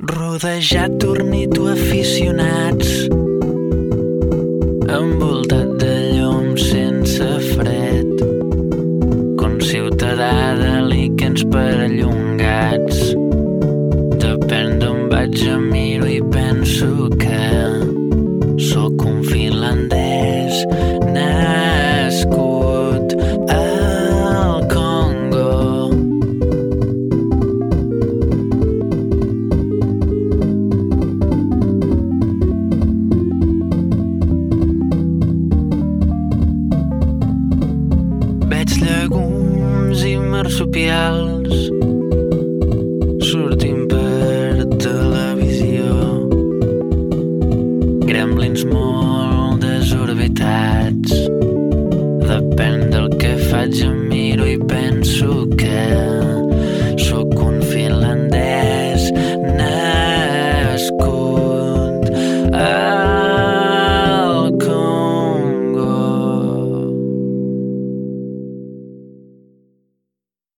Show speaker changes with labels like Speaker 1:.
Speaker 1: Rodejat d'ornito aficionats envoltat de llum sense fred conciutadà de líquens perllongats. Depèn d'on vaig em miro Veig llegums i marsupials sortint per televisió. Gremlins molt desorbitats. Depèn del que faig amb